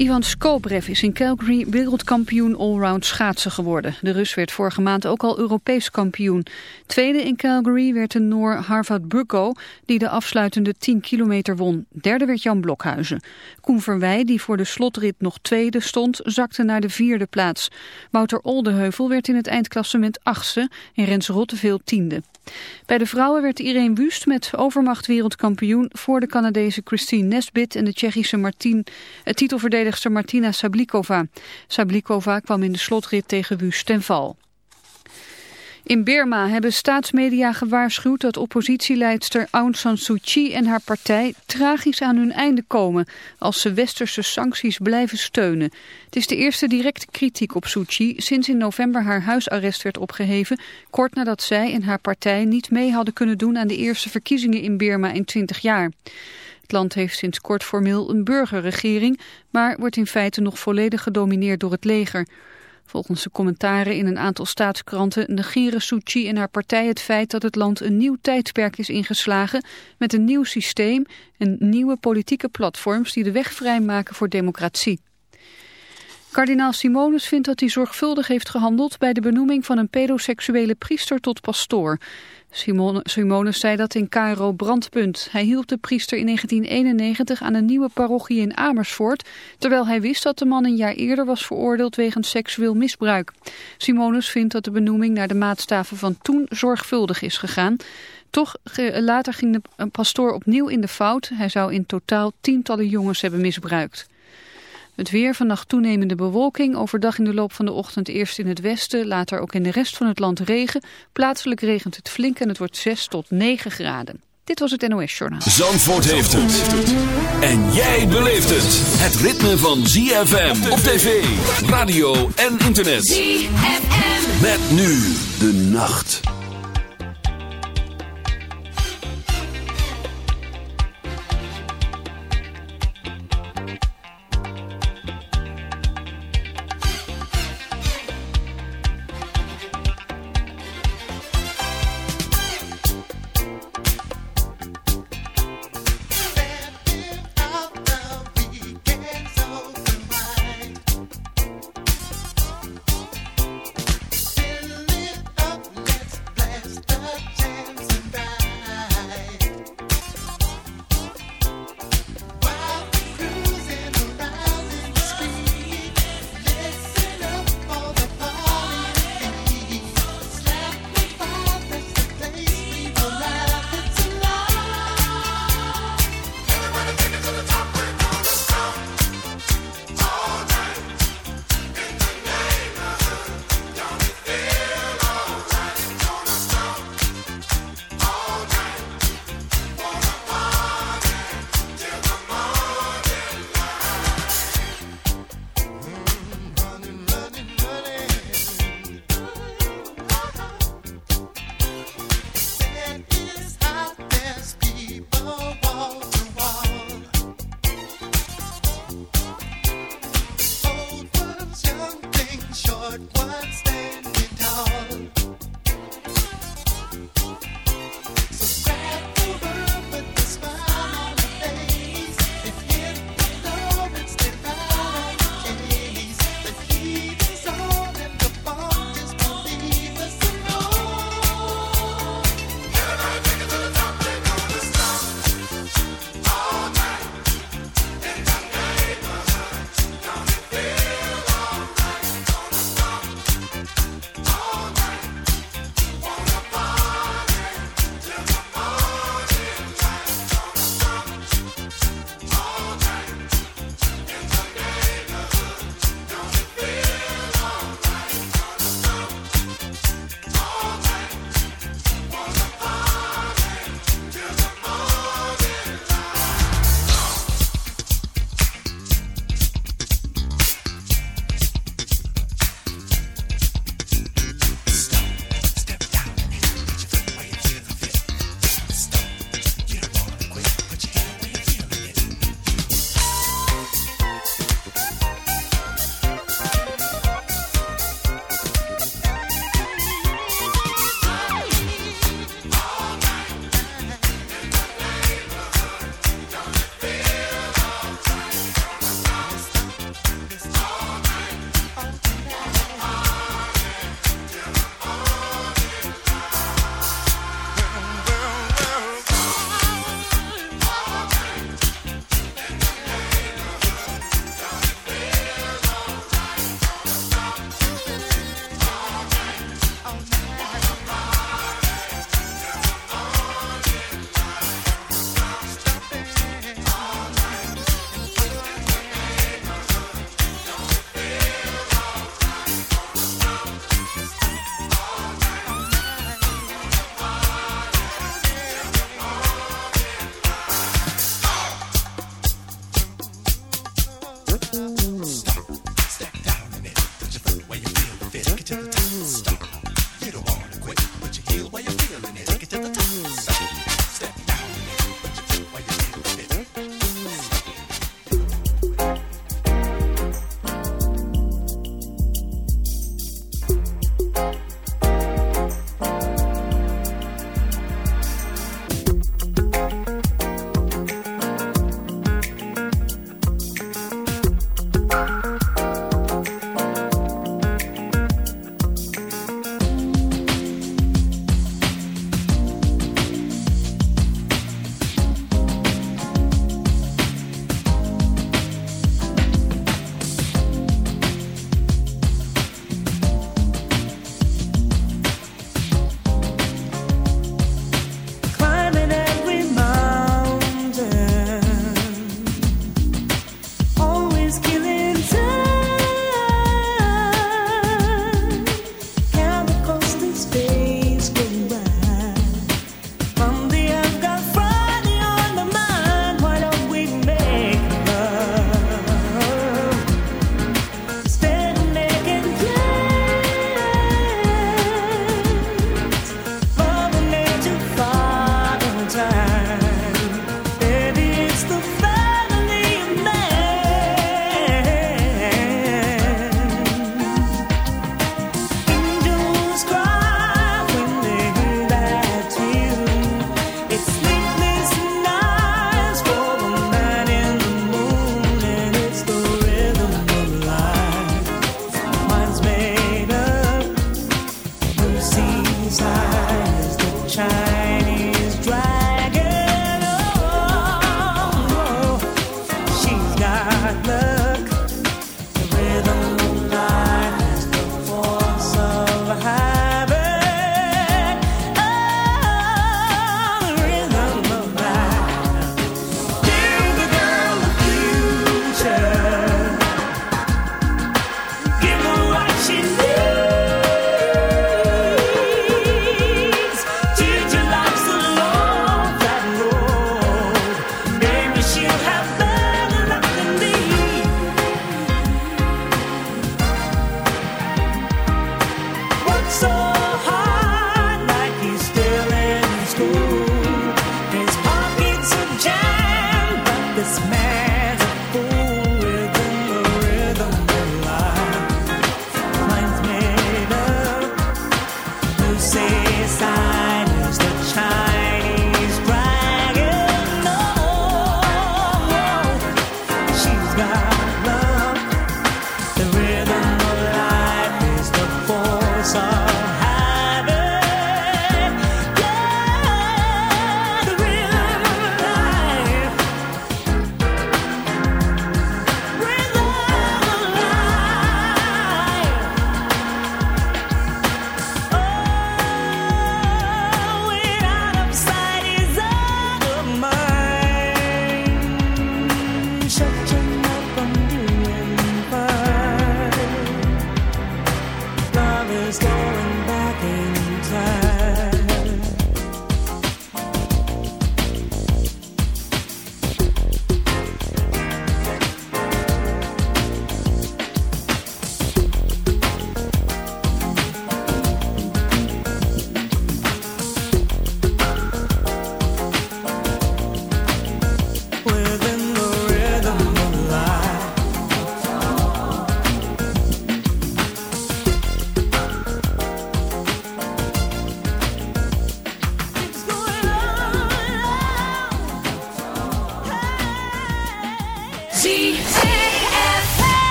Ivan Skobrev is in Calgary wereldkampioen allround schaatsen geworden. De Rus werd vorige maand ook al Europees kampioen. Tweede in Calgary werd de Noor Harvard Bukko, die de afsluitende 10 kilometer won. Derde werd Jan Blokhuizen. Koen Verwij, die voor de slotrit nog tweede stond, zakte naar de vierde plaats. Wouter Oldeheuvel werd in het eindklassement achtste en Rens Rotteveel tiende. Bij de vrouwen werd Irene Wust met overmacht wereldkampioen voor de Canadese Christine Nesbit en de Tsjechische Martin, eh, titelverdedigster Martina Sablikova. Sablikova kwam in de slotrit tegen Wust ten val. In Birma hebben staatsmedia gewaarschuwd dat oppositieleidster Aung San Suu Kyi en haar partij tragisch aan hun einde komen als ze westerse sancties blijven steunen. Het is de eerste directe kritiek op Suu Kyi sinds in november haar huisarrest werd opgeheven, kort nadat zij en haar partij niet mee hadden kunnen doen aan de eerste verkiezingen in Birma in 20 jaar. Het land heeft sinds kort formeel een burgerregering, maar wordt in feite nog volledig gedomineerd door het leger. Volgens de commentaren in een aantal staatskranten negeren Suu en haar partij het feit dat het land een nieuw tijdperk is ingeslagen met een nieuw systeem en nieuwe politieke platforms die de weg vrijmaken voor democratie. Kardinaal Simonus vindt dat hij zorgvuldig heeft gehandeld bij de benoeming van een pedoseksuele priester tot pastoor. Simonus zei dat in Cairo Brandpunt. Hij hielp de priester in 1991 aan een nieuwe parochie in Amersfoort, terwijl hij wist dat de man een jaar eerder was veroordeeld wegens seksueel misbruik. Simonus vindt dat de benoeming naar de maatstaven van toen zorgvuldig is gegaan. Toch later ging de pastoor opnieuw in de fout. Hij zou in totaal tientallen jongens hebben misbruikt. Het weer, vannacht toenemende bewolking, overdag in de loop van de ochtend eerst in het westen, later ook in de rest van het land regen. Plaatselijk regent het flink en het wordt 6 tot 9 graden. Dit was het NOS Journaal. Zandvoort heeft het. En jij beleeft het. Het ritme van ZFM op tv, radio en internet. ZFM. Met nu de nacht.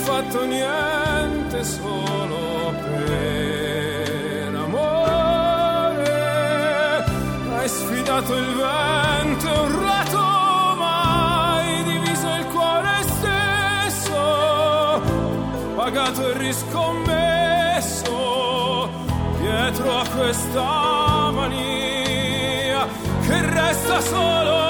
fatto niente solo per amore. Hai sfidato il vento, un urlato mai, diviso il cuore stesso, pagato e riscommesso dietro a questa mania che resta solo.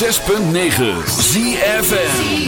106.9 ZFM.